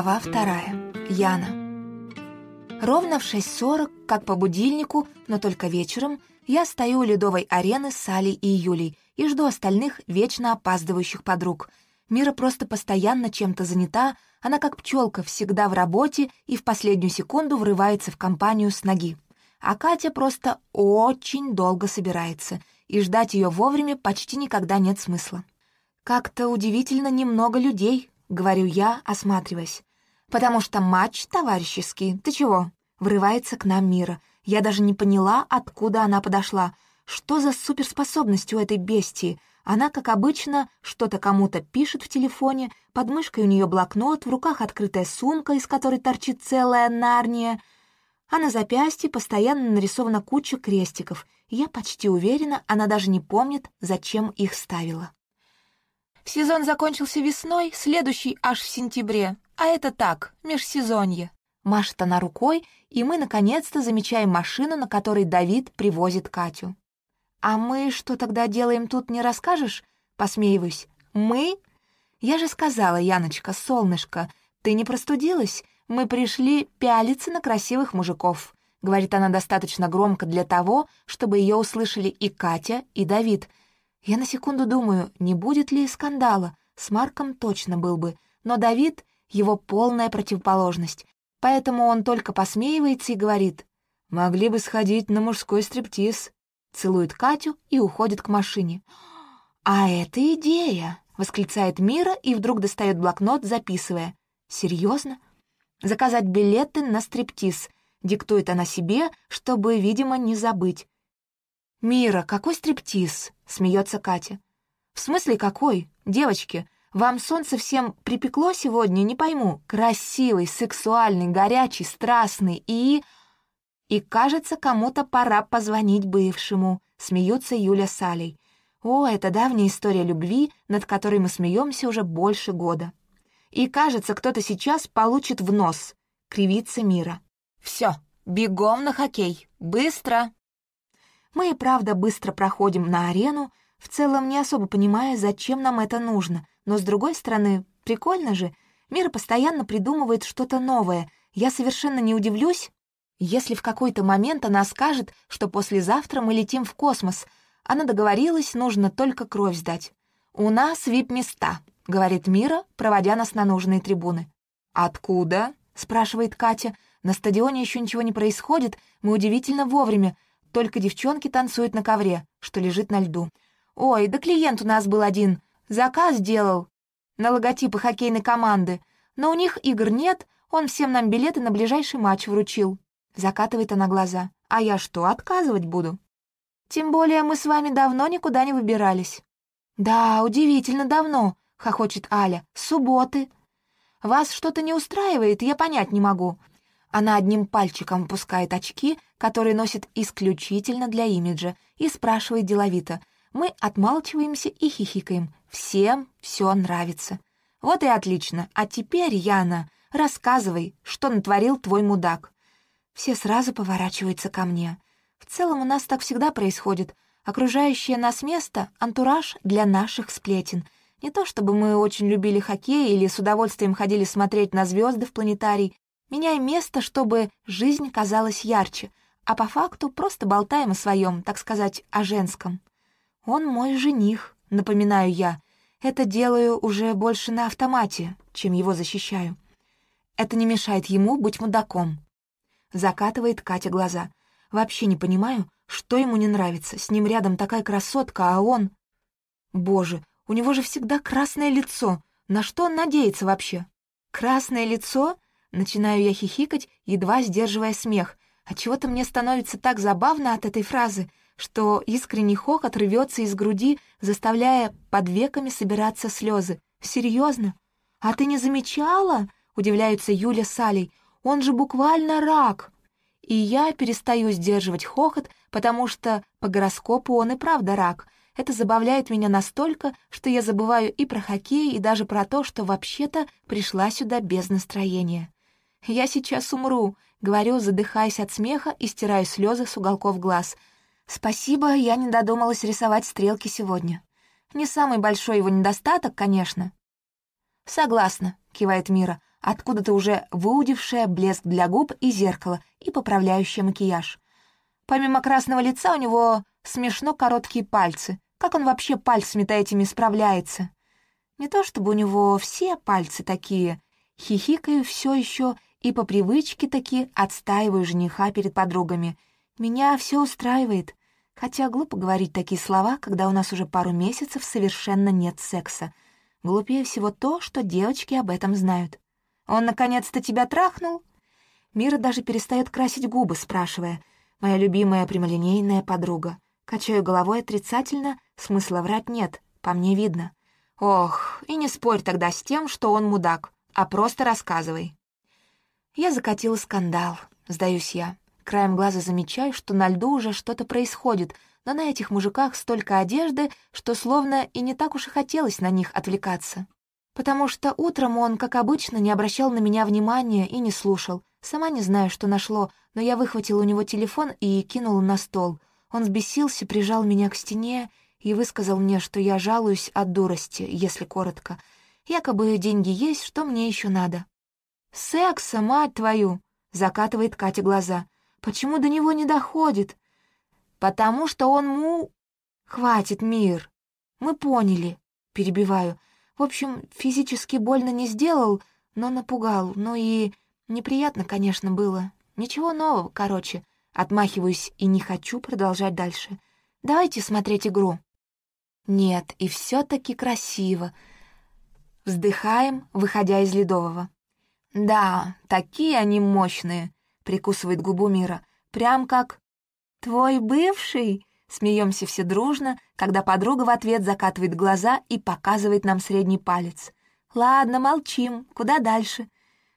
Глава вторая. Яна. Ровно в 6.40, как по будильнику, но только вечером, я стою у ледовой арены с Алей и Юлей и жду остальных вечно опаздывающих подруг. Мира просто постоянно чем-то занята, она как пчелка всегда в работе и в последнюю секунду врывается в компанию с ноги. А Катя просто очень долго собирается, и ждать ее вовремя почти никогда нет смысла. Как-то удивительно немного людей, — говорю я, осматриваясь. «Потому что матч товарищеский. Ты чего?» Врывается к нам Мира. Я даже не поняла, откуда она подошла. Что за суперспособность у этой бестии? Она, как обычно, что-то кому-то пишет в телефоне, под мышкой у нее блокнот, в руках открытая сумка, из которой торчит целая нарния, а на запястье постоянно нарисована куча крестиков. Я почти уверена, она даже не помнит, зачем их ставила. Сезон закончился весной, следующий аж в сентябре. А это так, межсезонье. Машет она рукой, и мы наконец-то замечаем машину, на которой Давид привозит Катю. «А мы что тогда делаем тут, не расскажешь?» Посмеиваюсь. «Мы?» «Я же сказала, Яночка, солнышко, ты не простудилась? Мы пришли пялиться на красивых мужиков», — говорит она достаточно громко для того, чтобы ее услышали и Катя, и Давид — я на секунду думаю, не будет ли скандала. С Марком точно был бы, но Давид — его полная противоположность. Поэтому он только посмеивается и говорит, «Могли бы сходить на мужской стриптиз». Целует Катю и уходит к машине. «А это идея!» — восклицает Мира и вдруг достает блокнот, записывая. «Серьезно? Заказать билеты на стриптиз», — диктует она себе, чтобы, видимо, не забыть. «Мира, какой стриптиз?» — смеется Катя. «В смысле какой? Девочки, вам солнце всем припекло сегодня, не пойму. Красивый, сексуальный, горячий, страстный и...» «И, кажется, кому-то пора позвонить бывшему», — смеется Юля с Алей. «О, это давняя история любви, над которой мы смеемся уже больше года. И, кажется, кто-то сейчас получит в нос», — кривится Мира. «Все, бегом на хоккей, быстро!» Мы и правда быстро проходим на арену, в целом не особо понимая, зачем нам это нужно, но с другой стороны, прикольно же, Мира постоянно придумывает что-то новое. Я совершенно не удивлюсь, если в какой-то момент она скажет, что послезавтра мы летим в космос. Она договорилась, нужно только кровь сдать. «У нас вип-места», — говорит Мира, проводя нас на нужные трибуны. «Откуда?» — спрашивает Катя. «На стадионе еще ничего не происходит, мы удивительно вовремя. Только девчонки танцуют на ковре, что лежит на льду. Ой, да клиент у нас был один. Заказ делал на логотипы хоккейной команды. Но у них игр нет, он всем нам билеты на ближайший матч вручил. Закатывает она глаза. А я что, отказывать буду? Тем более мы с вами давно никуда не выбирались. Да, удивительно давно, хохочет Аля. Субботы. Вас что-то не устраивает, я понять не могу. Она одним пальчиком выпускает очки, которые носит исключительно для имиджа, и спрашивает деловито. Мы отмалчиваемся и хихикаем. Всем все нравится. Вот и отлично. А теперь, Яна, рассказывай, что натворил твой мудак. Все сразу поворачиваются ко мне. В целом у нас так всегда происходит. Окружающее нас место — антураж для наших сплетен. Не то чтобы мы очень любили хоккей или с удовольствием ходили смотреть на звезды в планетарий, Меняем место, чтобы жизнь казалась ярче, а по факту просто болтаем о своем, так сказать, о женском. Он мой жених, напоминаю я. Это делаю уже больше на автомате, чем его защищаю. Это не мешает ему быть мудаком. Закатывает Катя глаза. Вообще не понимаю, что ему не нравится. С ним рядом такая красотка, а он... Боже, у него же всегда красное лицо. На что он надеется вообще? Красное лицо? Начинаю я хихикать, едва сдерживая смех. А чего-то мне становится так забавно от этой фразы, что искренний хохот рвется из груди, заставляя под веками собираться слезы. Серьезно? А ты не замечала? Удивляются Юля с Алей. Он же буквально рак. И я перестаю сдерживать хохот, потому что по гороскопу он и правда рак. Это забавляет меня настолько, что я забываю и про хоккей, и даже про то, что вообще-то пришла сюда без настроения. «Я сейчас умру», — говорю, задыхаясь от смеха и стираю слезы с уголков глаз. «Спасибо, я не додумалась рисовать стрелки сегодня. Не самый большой его недостаток, конечно». «Согласна», — кивает Мира. откуда-то уже выудившая блеск для губ и зеркало, и поправляющая макияж. Помимо красного лица у него смешно короткие пальцы. Как он вообще пальцами-то этими справляется? Не то чтобы у него все пальцы такие. Хихикаю все еще и по привычке таки отстаиваю жениха перед подругами. Меня все устраивает. Хотя глупо говорить такие слова, когда у нас уже пару месяцев совершенно нет секса. Глупее всего то, что девочки об этом знают. «Он наконец-то тебя трахнул?» Мира даже перестает красить губы, спрашивая. «Моя любимая прямолинейная подруга». Качаю головой отрицательно, смысла врать нет, по мне видно. «Ох, и не спорь тогда с тем, что он мудак, а просто рассказывай». Я закатила скандал, сдаюсь я. Краем глаза замечаю, что на льду уже что-то происходит, но на этих мужиках столько одежды, что словно и не так уж и хотелось на них отвлекаться. Потому что утром он, как обычно, не обращал на меня внимания и не слушал. Сама не знаю, что нашло, но я выхватила у него телефон и кинула на стол. Он взбесился, прижал меня к стене и высказал мне, что я жалуюсь от дурости, если коротко. Якобы деньги есть, что мне еще надо. «Секса, мать твою!» — закатывает Катя глаза — Почему до него не доходит? Потому что он му... Хватит, мир. Мы поняли, перебиваю. В общем, физически больно не сделал, но напугал. Ну и неприятно, конечно, было. Ничего нового, короче. Отмахиваюсь и не хочу продолжать дальше. Давайте смотреть игру. Нет, и все таки красиво. Вздыхаем, выходя из Ледового. Да, такие они мощные прикусывает губу Мира. «Прям как...» «Твой бывший?» Смеемся все дружно, когда подруга в ответ закатывает глаза и показывает нам средний палец. «Ладно, молчим. Куда дальше?»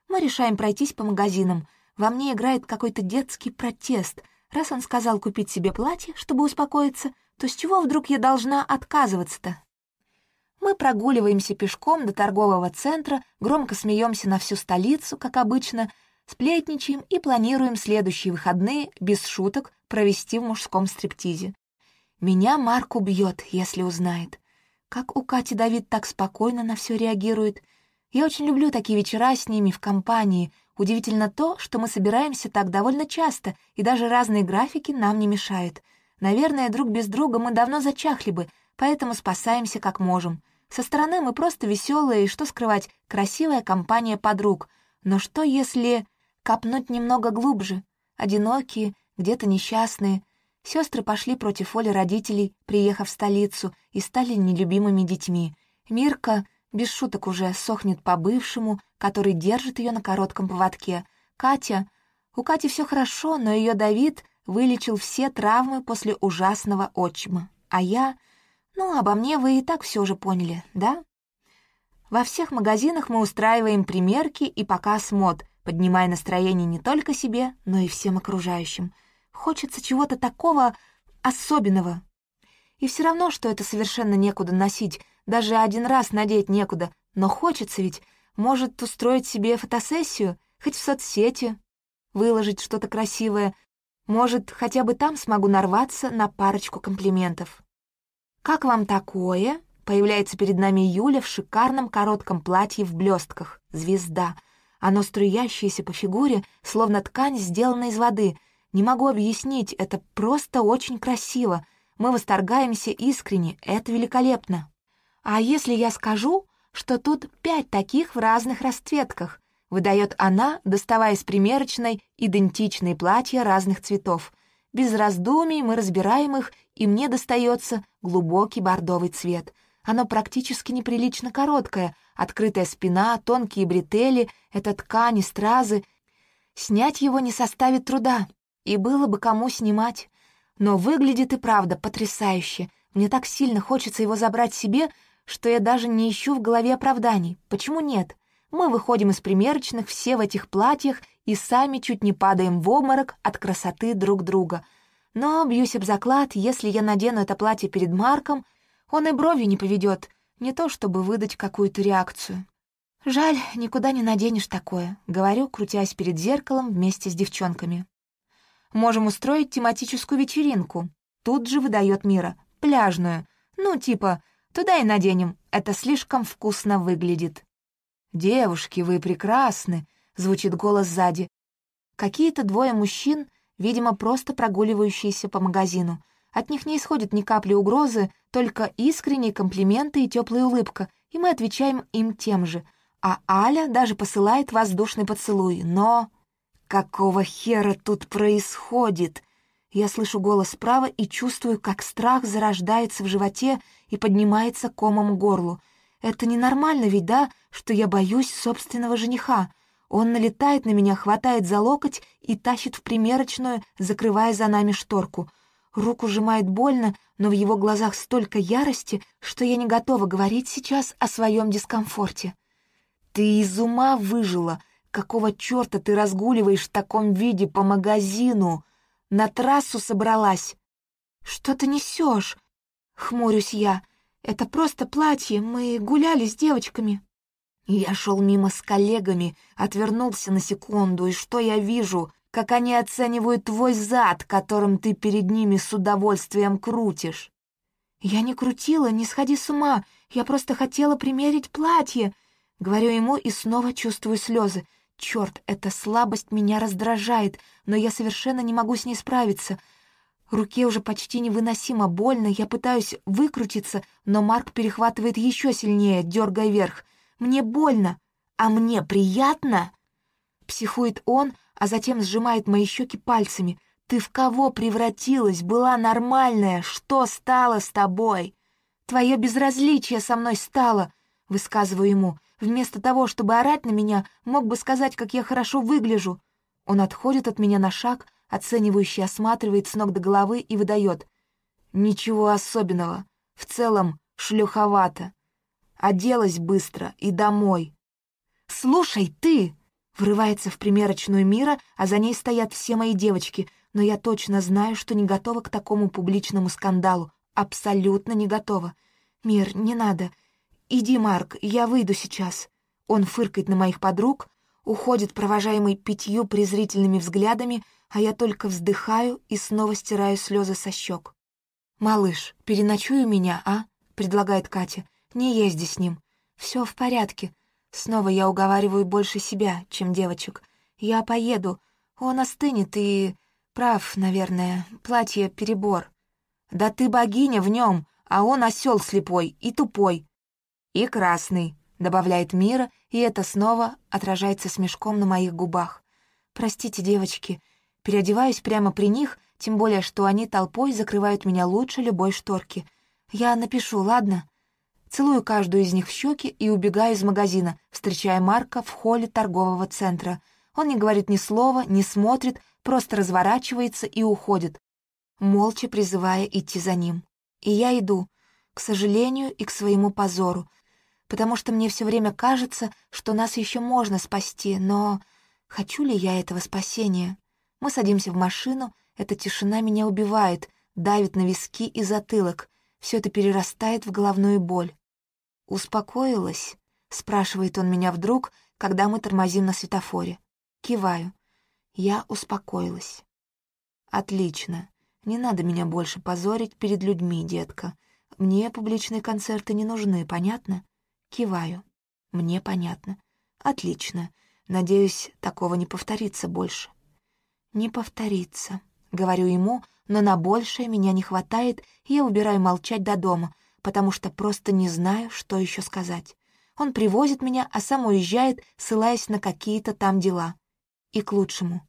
Мы решаем пройтись по магазинам. Во мне играет какой-то детский протест. Раз он сказал купить себе платье, чтобы успокоиться, то с чего вдруг я должна отказываться-то? Мы прогуливаемся пешком до торгового центра, громко смеемся на всю столицу, как обычно, сплетничаем и планируем следующие выходные без шуток провести в мужском стриптизе. Меня Марк убьет, если узнает. Как у Кати Давид так спокойно на все реагирует. Я очень люблю такие вечера с ними в компании. Удивительно то, что мы собираемся так довольно часто, и даже разные графики нам не мешают. Наверное, друг без друга мы давно зачахли бы, поэтому спасаемся как можем. Со стороны мы просто веселые и, что скрывать, красивая компания подруг. Но что если... Копнуть немного глубже. Одинокие, где-то несчастные. Сестры пошли против воли родителей, приехав в столицу, и стали нелюбимыми детьми. Мирка, без шуток уже, сохнет по бывшему, который держит ее на коротком поводке. Катя... У Кати все хорошо, но ее Давид вылечил все травмы после ужасного отчима. А я... Ну, обо мне вы и так все уже поняли, да? Во всех магазинах мы устраиваем примерки и показ мод, поднимая настроение не только себе, но и всем окружающим. Хочется чего-то такого особенного. И все равно, что это совершенно некуда носить, даже один раз надеть некуда, но хочется ведь, может устроить себе фотосессию, хоть в соцсети, выложить что-то красивое, может, хотя бы там смогу нарваться на парочку комплиментов. «Как вам такое?» Появляется перед нами Юля в шикарном коротком платье в блестках, звезда — оно струящееся по фигуре, словно ткань, сделана из воды. Не могу объяснить, это просто очень красиво. Мы восторгаемся искренне, это великолепно. А если я скажу, что тут пять таких в разных расцветках? Выдает она, доставая из примерочной идентичные платья разных цветов. Без раздумий мы разбираем их, и мне достается глубокий бордовый цвет. Оно практически неприлично короткое, открытая спина, тонкие бретели, это ткани, стразы. Снять его не составит труда, и было бы кому снимать. Но выглядит и правда потрясающе. Мне так сильно хочется его забрать себе, что я даже не ищу в голове оправданий. Почему нет? Мы выходим из примерочных все в этих платьях и сами чуть не падаем в обморок от красоты друг друга. Но, бьюсь об заклад, если я надену это платье перед Марком, он и брови не поведет, не то чтобы выдать какую-то реакцию. «Жаль, никуда не наденешь такое», — говорю, крутясь перед зеркалом вместе с девчонками. «Можем устроить тематическую вечеринку», — тут же выдает Мира, пляжную. «Ну, типа, туда и наденем, это слишком вкусно выглядит». «Девушки, вы прекрасны!» — звучит голос сзади. Какие-то двое мужчин, видимо, просто прогуливающиеся по магазину. От них не исходит ни капли угрозы, только искренние комплименты и теплая улыбка, и мы отвечаем им тем же. А Аля даже посылает воздушный поцелуй, но... Какого хера тут происходит? Я слышу голос справа и чувствую, как страх зарождается в животе и поднимается комом к горлу. Это ненормально ведь, да, что я боюсь собственного жениха. Он налетает на меня, хватает за локоть и тащит в примерочную, закрывая за нами шторку. Руку сжимает больно, но в его глазах столько ярости, что я не готова говорить сейчас о своем дискомфорте. «Ты из ума выжила! Какого черта ты разгуливаешь в таком виде по магазину?» На трассу собралась. Что ты несешь? Хмурюсь я. Это просто платье, мы гуляли с девочками. Я шел мимо с коллегами, отвернулся на секунду, и что я вижу? Как они оценивают твой зад, которым ты перед ними с удовольствием крутишь. Я не крутила, не сходи с ума, я просто хотела примерить платье. Говорю ему и снова чувствую слезы. Черт, эта слабость меня раздражает, но я совершенно не могу с ней справиться. Руке уже почти невыносимо больно, я пытаюсь выкрутиться, но Марк перехватывает еще сильнее, дергая вверх. «Мне больно, а мне приятно!» Психует он, а затем сжимает мои щеки пальцами. «Ты в кого превратилась? Была нормальная. Что стало с тобой?» «Твое безразличие со мной стало», — высказываю ему. Вместо того, чтобы орать на меня, мог бы сказать, как я хорошо выгляжу. Он отходит от меня на шаг, оценивающе осматривает с ног до головы и выдает. Ничего особенного. В целом, шлюховато. Оделась быстро и домой. «Слушай, ты!» Врывается в примерочную мира, а за ней стоят все мои девочки, но я точно знаю, что не готова к такому публичному скандалу. Абсолютно не готова. «Мир, не надо. «Иди, Марк, я выйду сейчас». Он фыркает на моих подруг, уходит, провожаемый пятью презрительными взглядами, а я только вздыхаю и снова стираю слезы со щек. «Малыш, переночуй у меня, а?» — предлагает Катя. «Не езди с ним. Все в порядке. Снова я уговариваю больше себя, чем девочек. Я поеду. Он остынет и... Прав, наверное. Платье — перебор. Да ты богиня в нем, а он осел слепой и тупой. «И красный», — добавляет Мира, и это снова отражается смешком на моих губах. «Простите, девочки, переодеваюсь прямо при них, тем более, что они толпой закрывают меня лучше любой шторки. Я напишу, ладно?» Целую каждую из них в щеки и убегаю из магазина, встречая Марка в холле торгового центра. Он не говорит ни слова, не смотрит, просто разворачивается и уходит, молча призывая идти за ним. И я иду, к сожалению и к своему позору, потому что мне все время кажется, что нас еще можно спасти, но хочу ли я этого спасения? Мы садимся в машину, эта тишина меня убивает, давит на виски и затылок, все это перерастает в головную боль. «Успокоилась?» — спрашивает он меня вдруг, когда мы тормозим на светофоре. Киваю. Я успокоилась. «Отлично. Не надо меня больше позорить перед людьми, детка. Мне публичные концерты не нужны, понятно? Киваю. Мне понятно. Отлично. Надеюсь, такого не повторится больше. Не повторится, говорю ему, но на большее меня не хватает, и я убираю молчать до дома, потому что просто не знаю, что еще сказать. Он привозит меня, а сам уезжает, ссылаясь на какие-то там дела. И к лучшему.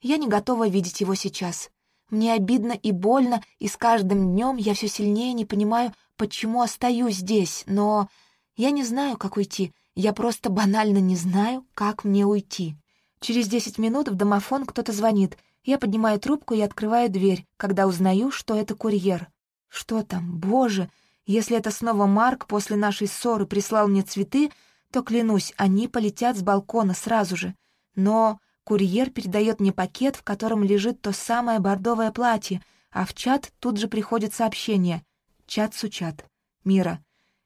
Я не готова видеть его сейчас. Мне обидно и больно, и с каждым днем я все сильнее не понимаю, почему остаюсь здесь, но я не знаю, как уйти, я просто банально не знаю, как мне уйти. Через десять минут в домофон кто-то звонит. Я поднимаю трубку и открываю дверь, когда узнаю, что это курьер. Что там? Боже! Если это снова Марк после нашей ссоры прислал мне цветы, то, клянусь, они полетят с балкона сразу же. Но курьер передает мне пакет, в котором лежит то самое бордовое платье, а в чат тут же приходит сообщение. Чат-сучат. Мира,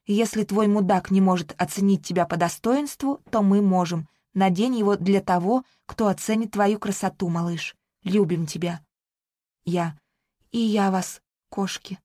если твой мудак не может оценить тебя по достоинству, то мы можем. Надень его для того, кто оценит твою красоту, малыш. Любим тебя. Я. И я вас, кошки.